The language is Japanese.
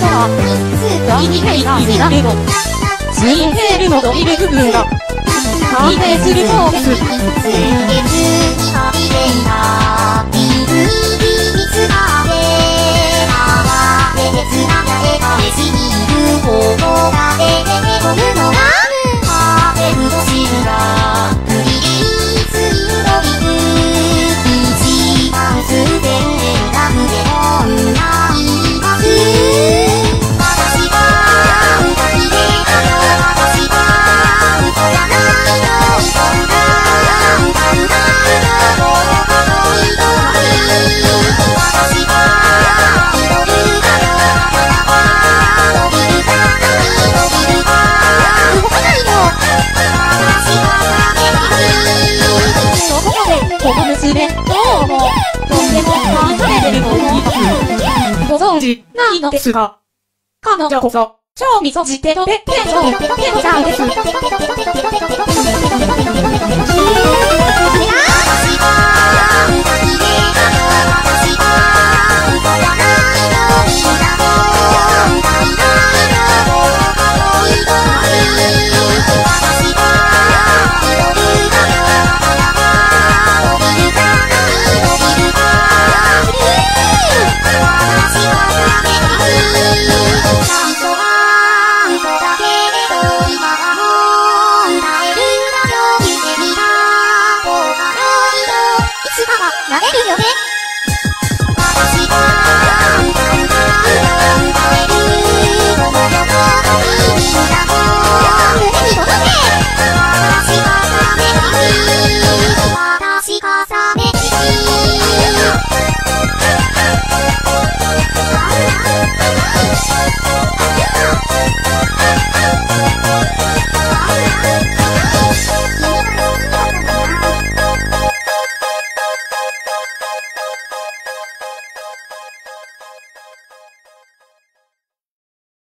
のは、2イが2だ、水平ルのドリル部分が、完成するコース。存じないの？ですが。彼女こそ、超味噌汁テトテテトテトテなれるよ。ね